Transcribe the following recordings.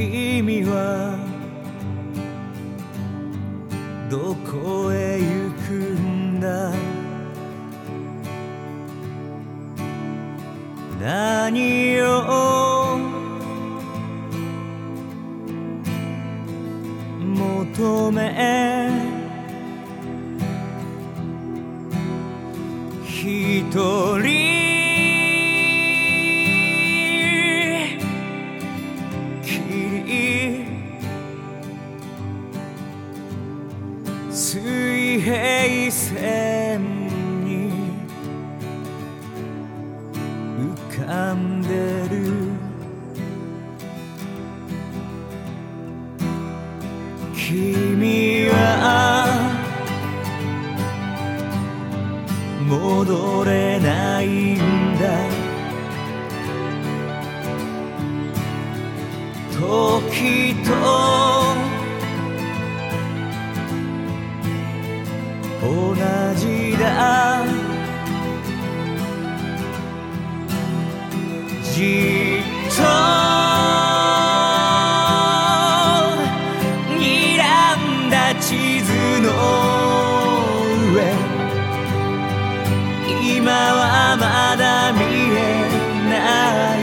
君はどこへ行くんだ？何を求め？一人水平線に浮かんでる。君は戻れないんだ。時と同じだじっと睨んだ地図の上。今はまだ見えない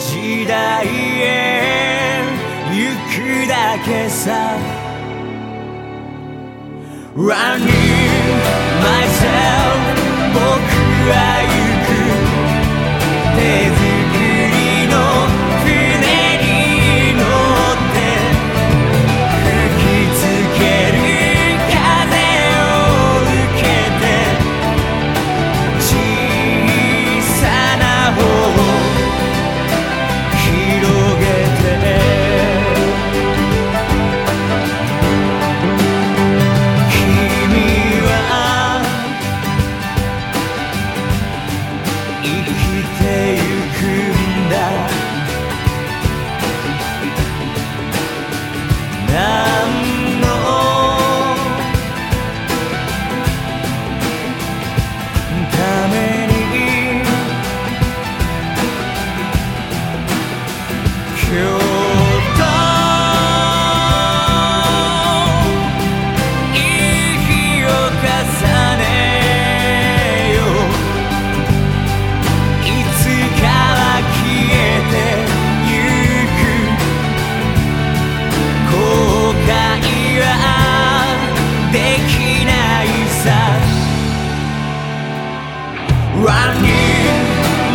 時代へ行くだけさ。Running myself 僕は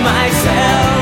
myself.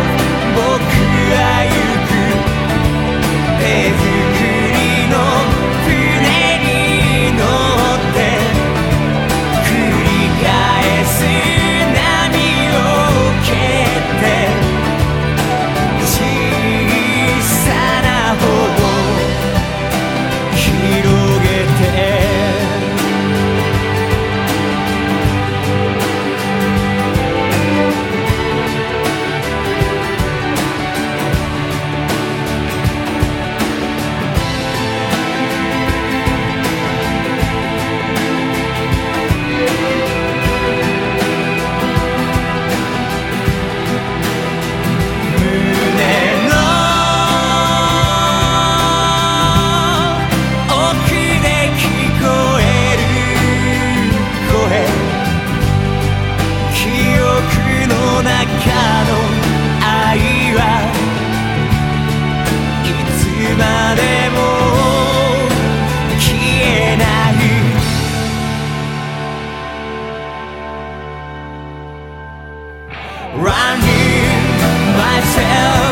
Running myself